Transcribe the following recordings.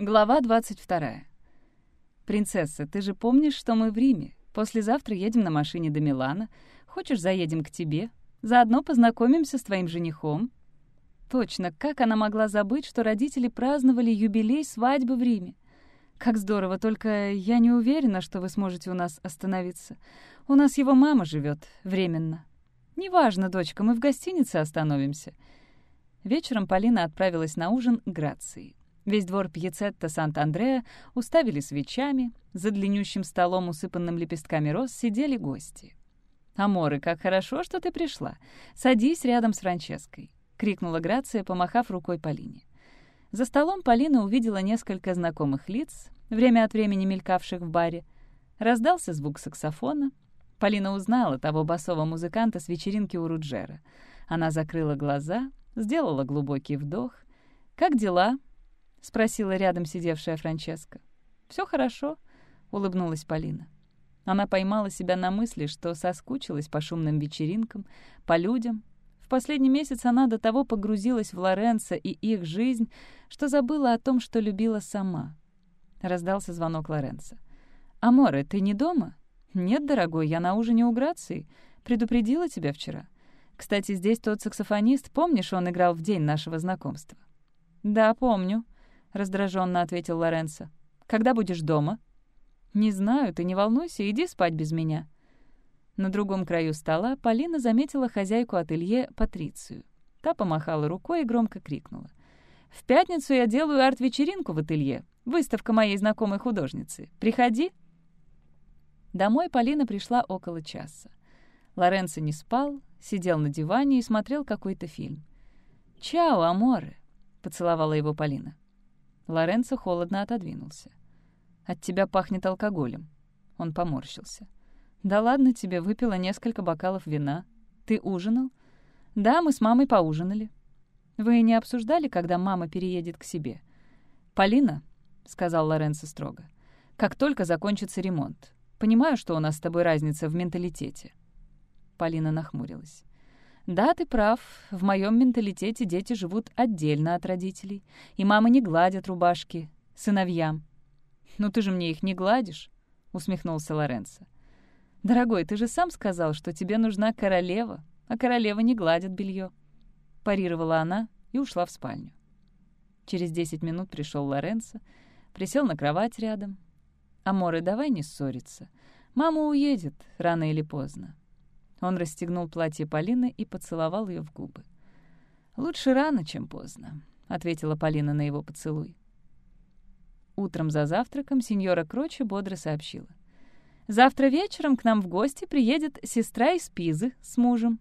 Глава 22. «Принцесса, ты же помнишь, что мы в Риме? Послезавтра едем на машине до Милана. Хочешь, заедем к тебе? Заодно познакомимся с твоим женихом». Точно, как она могла забыть, что родители праздновали юбилей свадьбы в Риме? Как здорово, только я не уверена, что вы сможете у нас остановиться. У нас его мама живет временно. Неважно, дочка, мы в гостинице остановимся. Вечером Полина отправилась на ужин к Грации. Весь двор Пьецетта Сант-Андреа уставили свечами, за длиннющим столом, усыпанным лепестками роз, сидели гости. «Аморы, как хорошо, что ты пришла. Садись рядом с Франческой», — крикнула Грация, помахав рукой Полине. За столом Полина увидела несколько знакомых лиц, время от времени мелькавших в баре. Раздался звук саксофона. Полина узнала того басового музыканта с вечеринки у Руджера. Она закрыла глаза, сделала глубокий вдох. «Как дела?» — спросила рядом сидевшая Франческа. Все хорошо», — улыбнулась Полина. Она поймала себя на мысли, что соскучилась по шумным вечеринкам, по людям. В последний месяц она до того погрузилась в Лоренцо и их жизнь, что забыла о том, что любила сама. Раздался звонок Лоренцо. «Аморе, ты не дома?» «Нет, дорогой, я на ужине у Грации. Предупредила тебя вчера. Кстати, здесь тот саксофонист, помнишь, он играл в день нашего знакомства?» «Да, помню», — раздраженно ответил Лоренцо. «Когда будешь дома?» «Не знаю, ты не волнуйся, иди спать без меня». На другом краю стола Полина заметила хозяйку ателье Патрицию. Та помахала рукой и громко крикнула. «В пятницу я делаю арт-вечеринку в ателье. Выставка моей знакомой художницы. Приходи». Домой Полина пришла около часа. Лоренцо не спал, сидел на диване и смотрел какой-то фильм. «Чао, аморе!» — поцеловала его Полина. Лоренцо холодно отодвинулся. «От тебя пахнет алкоголем». Он поморщился. «Да ладно тебе, выпила несколько бокалов вина. Ты ужинал?» «Да, мы с мамой поужинали». «Вы не обсуждали, когда мама переедет к себе?» «Полина», — сказал Лоренцо строго, — «как только закончится ремонт. Понимаю, что у нас с тобой разница в менталитете». Полина нахмурилась. «Да, ты прав. В моем менталитете дети живут отдельно от родителей, и мамы не гладят рубашки сыновьям». «Ну ты же мне их не гладишь», — усмехнулся Лоренцо. «Дорогой, ты же сам сказал, что тебе нужна королева, а королева не гладит белье. Парировала она и ушла в спальню. Через десять минут пришел Лоренцо, присел на кровать рядом. «Аморы, давай не ссориться. Мама уедет рано или поздно. Он расстегнул платье Полины и поцеловал ее в губы. «Лучше рано, чем поздно», — ответила Полина на его поцелуй. Утром за завтраком сеньора Крочи бодро сообщила. «Завтра вечером к нам в гости приедет сестра из Пизы с мужем».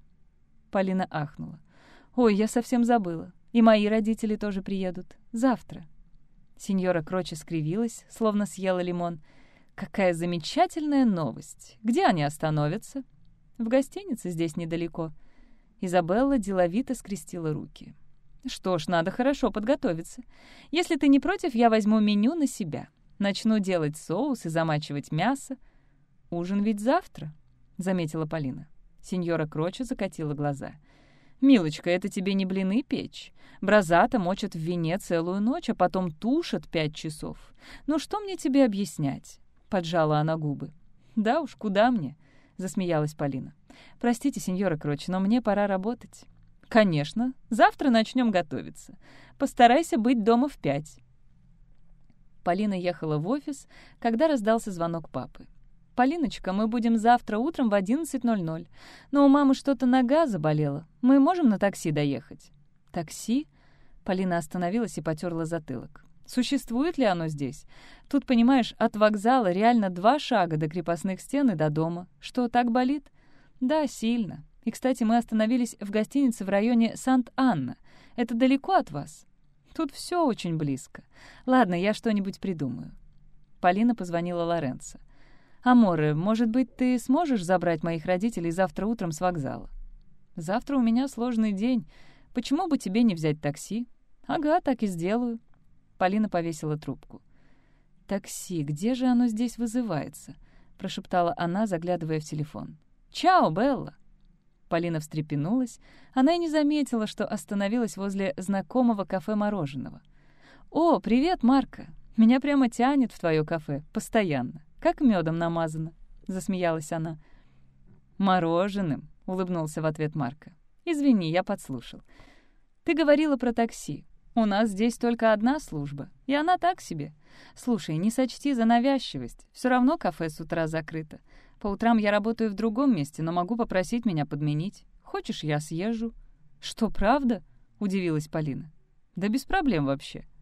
Полина ахнула. «Ой, я совсем забыла. И мои родители тоже приедут. Завтра». Сеньора Крочи скривилась, словно съела лимон. «Какая замечательная новость! Где они остановятся?» В гостинице здесь недалеко». Изабелла деловито скрестила руки. «Что ж, надо хорошо подготовиться. Если ты не против, я возьму меню на себя. Начну делать соус и замачивать мясо. Ужин ведь завтра», — заметила Полина. Сеньора Кроча закатила глаза. «Милочка, это тебе не блины печь. Бразата мочат в вине целую ночь, а потом тушат пять часов. Ну что мне тебе объяснять?» — поджала она губы. «Да уж, куда мне?» — засмеялась Полина. «Простите, сеньора Кроч, но мне пора работать». «Конечно. Завтра начнем готовиться. Постарайся быть дома в пять». Полина ехала в офис, когда раздался звонок папы. «Полиночка, мы будем завтра утром в 11.00. Но у мамы что-то нога заболела. Мы можем на такси доехать?» «Такси?» Полина остановилась и потерла затылок. Существует ли оно здесь? Тут, понимаешь, от вокзала реально два шага до крепостных стен и до дома. Что, так болит? Да, сильно. И, кстати, мы остановились в гостинице в районе Сант-Анна. Это далеко от вас? Тут все очень близко. Ладно, я что-нибудь придумаю. Полина позвонила Лоренцо. «Аморе, может быть, ты сможешь забрать моих родителей завтра утром с вокзала?» «Завтра у меня сложный день. Почему бы тебе не взять такси?» «Ага, так и сделаю». Полина повесила трубку. «Такси, где же оно здесь вызывается?» — прошептала она, заглядывая в телефон. «Чао, Белла!» Полина встрепенулась. Она и не заметила, что остановилась возле знакомого кафе мороженого. «О, привет, Марка! Меня прямо тянет в твое кафе, постоянно, как медом намазано», — засмеялась она. «Мороженым», — улыбнулся в ответ Марка. «Извини, я подслушал. Ты говорила про такси. У нас здесь только одна служба, и она так себе. Слушай, не сочти за навязчивость. Все равно кафе с утра закрыто. По утрам я работаю в другом месте, но могу попросить меня подменить. Хочешь, я съезжу?» «Что, правда?» — удивилась Полина. «Да без проблем вообще»,